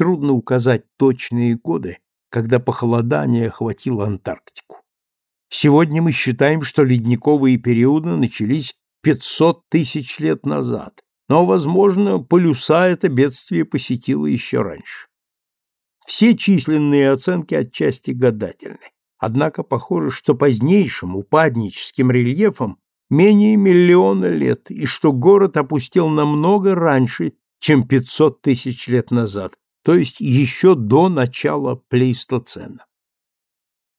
трудно указать точные годы, когда похолодание охватило Антарктику. Сегодня мы считаем, что ледниковые периоды начались 500 тысяч лет назад, но, возможно, полюса это бедствие посетило еще раньше. Все численные оценки отчасти гадательны, однако похоже, что позднейшим упадническим рельефом менее миллиона лет, и что город опустел намного раньше, чем 500 тысяч лет назад, то есть еще до начала плейстоцена.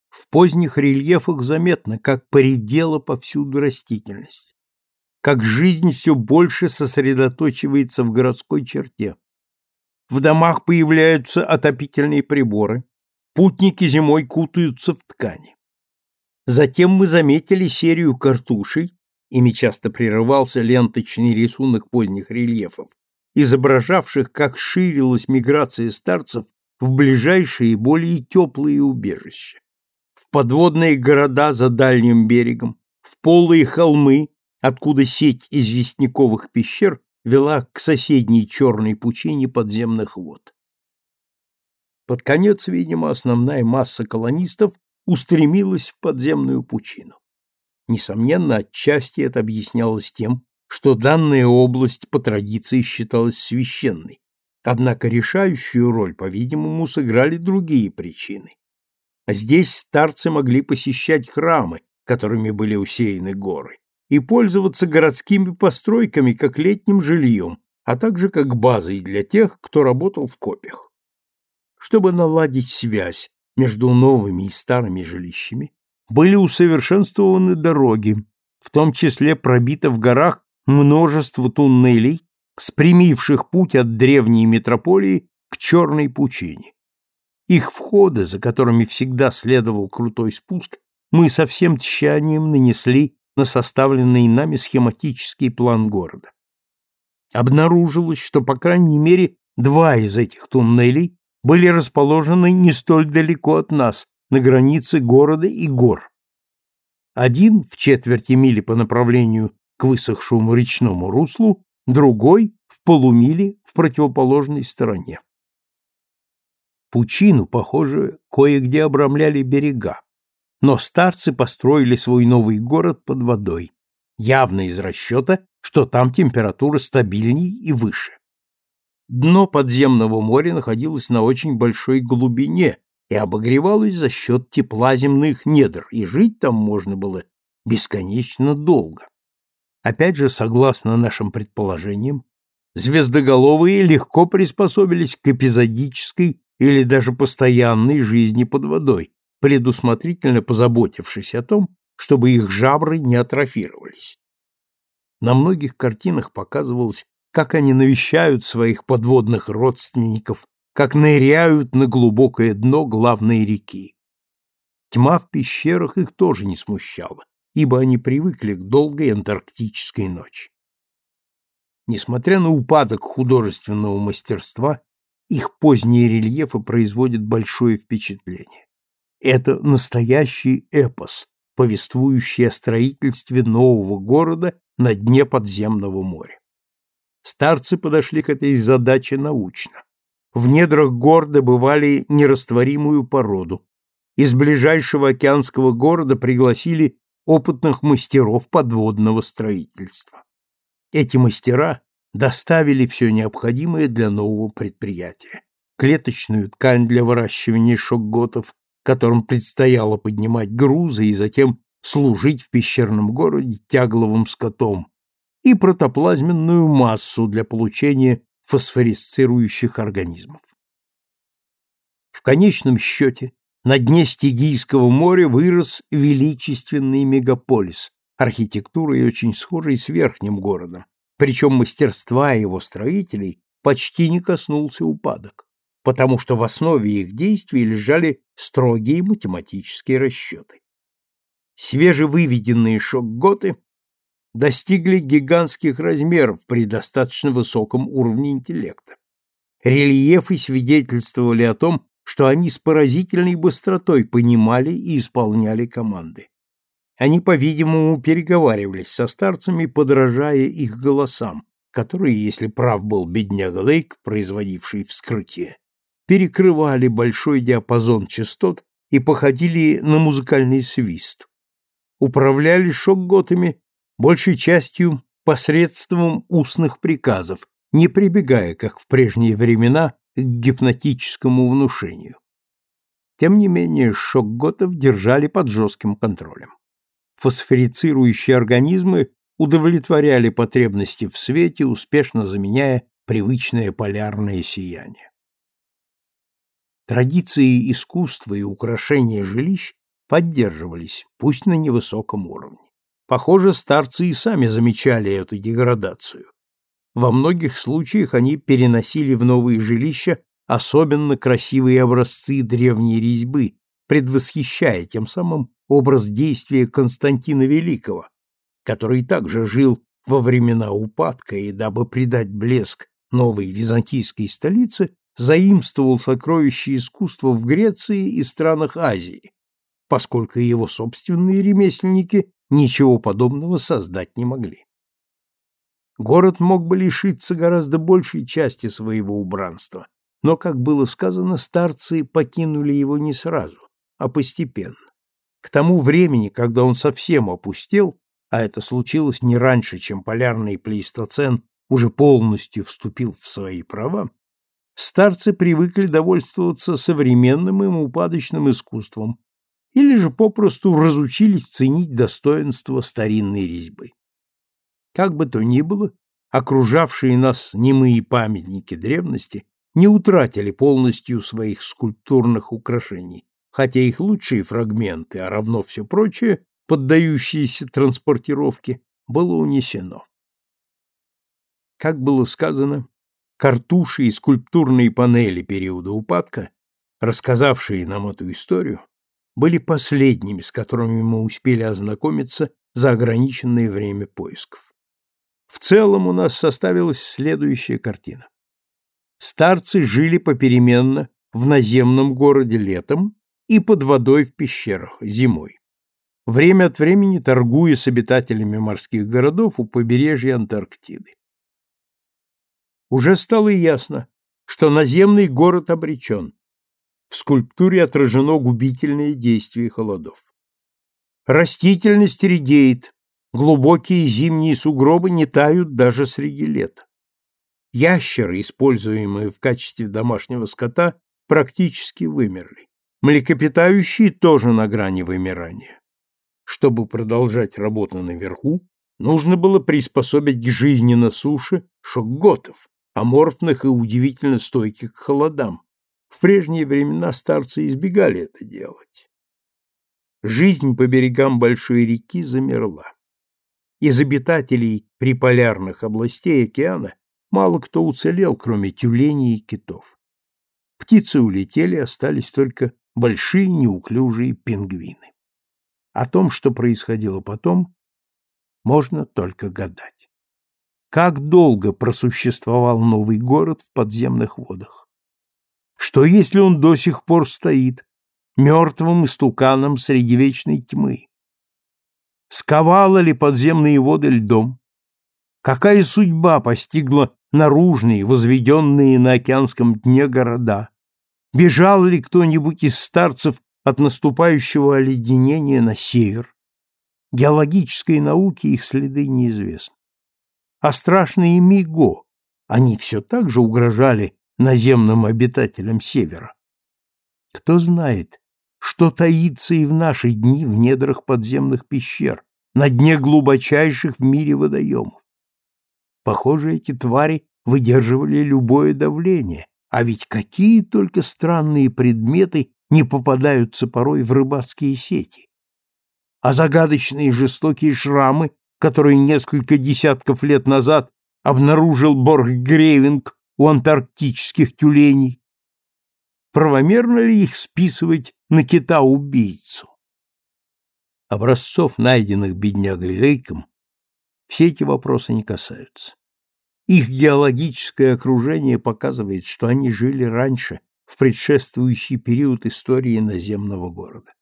В поздних рельефах заметно, как поредела повсюду растительность, как жизнь все больше сосредоточивается в городской черте. В домах появляются отопительные приборы, путники зимой кутаются в ткани. Затем мы заметили серию картушей, ими часто прерывался ленточный рисунок поздних рельефов, изображавших, как ширилась миграция старцев в ближайшие более теплые убежища. В подводные города за дальним берегом, в полые холмы, откуда сеть известняковых пещер вела к соседней черной пучине подземных вод. Под конец, видимо, основная масса колонистов устремилась в подземную пучину. Несомненно, отчасти это объяснялось тем, что данная область по традиции считалась священной, однако решающую роль, по-видимому, сыграли другие причины. Здесь старцы могли посещать храмы, которыми были усеяны горы, и пользоваться городскими постройками как летним жильем, а также как базой для тех, кто работал в копях. Чтобы наладить связь между новыми и старыми жилищами, были усовершенствованы дороги, в том числе пробито в горах множество туннелей, спрямивших путь от древней метрополии к черной пучине. Их входы, за которыми всегда следовал крутой спуск, мы со всем тщанием нанесли на составленный нами схематический план города. Обнаружилось, что по крайней мере два из этих туннелей были расположены не столь далеко от нас, на границе города и гор. Один в четверти мили по направлению к высохшему речному руслу, другой в полумиле в противоположной стороне. Пучину, похоже, кое-где обрамляли берега, но старцы построили свой новый город под водой, явно из расчета, что там температура стабильней и выше. Дно подземного моря находилось на очень большой глубине и обогревалось за счет тепла земных недр, и жить там можно было бесконечно долго. Опять же, согласно нашим предположениям, звездоголовые легко приспособились к эпизодической или даже постоянной жизни под водой, предусмотрительно позаботившись о том, чтобы их жабры не атрофировались. На многих картинах показывалось, как они навещают своих подводных родственников, как ныряют на глубокое дно главной реки. Тьма в пещерах их тоже не смущала ибо они привыкли к долгой антарктической ночи. Несмотря на упадок художественного мастерства, их поздние рельефы производят большое впечатление. Это настоящий эпос, повествующий о строительстве нового города на дне подземного моря. Старцы подошли к этой задаче научно. В недрах гор добывали нерастворимую породу. Из ближайшего океанского города пригласили опытных мастеров подводного строительства. Эти мастера доставили все необходимое для нового предприятия. Клеточную ткань для выращивания шокготов, которым предстояло поднимать грузы и затем служить в пещерном городе тягловым скотом, и протоплазменную массу для получения фосфорисцирующих организмов. В конечном счете на дне Стигийского моря вырос величественный мегаполис, архитектурой очень схожий с верхним городом, причем мастерства его строителей почти не коснулся упадок, потому что в основе их действий лежали строгие математические расчеты. Свежевыведенные шокготы достигли гигантских размеров при достаточно высоком уровне интеллекта. Рельефы свидетельствовали о том, что они с поразительной быстротой понимали и исполняли команды. Они, по-видимому, переговаривались со старцами, подражая их голосам, которые, если прав был бедняга Лейк, производивший вскрытие, перекрывали большой диапазон частот и походили на музыкальный свист. Управляли шокготами большей частью посредством устных приказов, не прибегая, как в прежние времена, к гипнотическому внушению. Тем не менее, шокготов держали под жестким контролем. Фосфорицирующие организмы удовлетворяли потребности в свете, успешно заменяя привычное полярное сияние. Традиции искусства и украшения жилищ поддерживались, пусть на невысоком уровне. Похоже, старцы и сами замечали эту деградацию. Во многих случаях они переносили в новые жилища особенно красивые образцы древней резьбы, предвосхищая тем самым образ действия Константина Великого, который также жил во времена упадка и, дабы придать блеск новой византийской столице, заимствовал сокровища искусства в Греции и странах Азии, поскольку его собственные ремесленники ничего подобного создать не могли. Город мог бы лишиться гораздо большей части своего убранства, но, как было сказано, старцы покинули его не сразу, а постепенно. К тому времени, когда он совсем опустел, а это случилось не раньше, чем полярный плейстоцен уже полностью вступил в свои права, старцы привыкли довольствоваться современным им упадочным искусством или же попросту разучились ценить достоинство старинной резьбы. Как бы то ни было, окружавшие нас немые памятники древности не утратили полностью своих скульптурных украшений, хотя их лучшие фрагменты, а равно все прочее, поддающиеся транспортировке, было унесено. Как было сказано, картуши и скульптурные панели периода упадка, рассказавшие нам эту историю, были последними, с которыми мы успели ознакомиться за ограниченное время поисков. В целом у нас составилась следующая картина. Старцы жили попеременно в наземном городе летом и под водой в пещерах зимой. Время от времени торгуя с обитателями морских городов у побережья Антарктиды. Уже стало ясно, что наземный город обречен. В скульптуре отражено губительное действие холодов. Растительность редеет, глубокие зимние сугробы не тают даже среди лета. Ящеры, используемые в качестве домашнего скота, практически вымерли. Млекопитающие тоже на грани вымирания. Чтобы продолжать работу наверху, нужно было приспособить к жизни на суше шокготов, аморфных и удивительно стойких к холодам. В прежние времена старцы избегали это делать. Жизнь по берегам большой реки замерла. Из обитателей приполярных областей океана мало кто уцелел, кроме тюленей и китов. Птицы улетели, остались только большие неуклюжие пингвины. О том, что происходило потом, можно только гадать. Как долго просуществовал новый город в подземных водах? Что, если он до сих пор стоит, мертвым истуканом среди вечной тьмы? Сковала ли подземные воды льдом? Какая судьба постигла наружные, возведенные на океанском дне города? Бежал ли кто-нибудь из старцев от наступающего оледенения на север? Геологической науке их следы неизвестны. А страшные миго, они все так же угрожали наземным обитателям севера. Кто знает, что таится и в наши дни в недрах подземных пещер, на дне глубочайших в мире водоемов. Похоже, эти твари выдерживали любое давление, а ведь какие только странные предметы не попадаются порой в рыбацкие сети. А загадочные жестокие шрамы, которые несколько десятков лет назад обнаружил Борг-Гревинг у антарктических тюленей. Правомерно ли их списывать на кита-убийцу? Образцов, найденных беднягой Лейком, все эти вопросы не касаются. Их геологическое окружение показывает, что они жили раньше, в предшествующий период истории наземного города.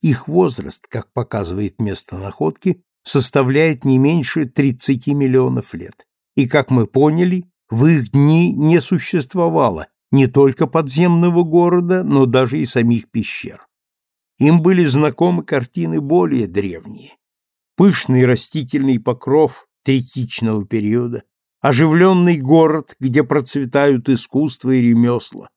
Их возраст, как показывает место находки, составляет не меньше 30 миллионов лет. И, как мы поняли, в их дни не существовало не только подземного города, но даже и самих пещер. Им были знакомы картины более древние. Пышный растительный покров третичного периода, оживленный город, где процветают искусство и ремесла,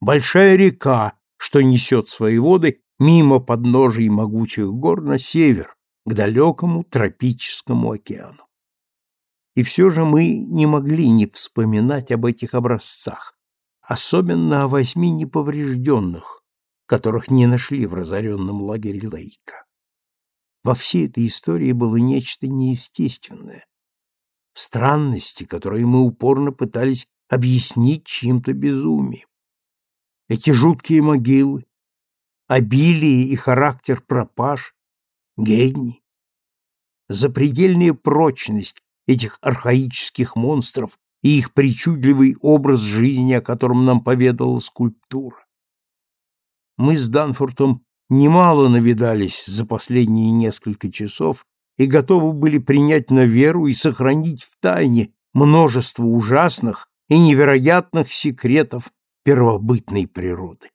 большая река, что несет свои воды мимо подножий могучих гор на север, к далекому тропическому океану. И все же мы не могли не вспоминать об этих образцах, особенно о восьми неповрежденных, которых не нашли в разоренном лагере Лейка. Во всей этой истории было нечто неестественное, странности, которые мы упорно пытались объяснить чьим-то безумием. Эти жуткие могилы, обилие и характер пропаж, гений, запредельная прочность этих архаических монстров и их причудливый образ жизни, о котором нам поведала скульптура. Мы с Данфортом немало навидались за последние несколько часов и готовы были принять на веру и сохранить в тайне множество ужасных и невероятных секретов первобытной природы.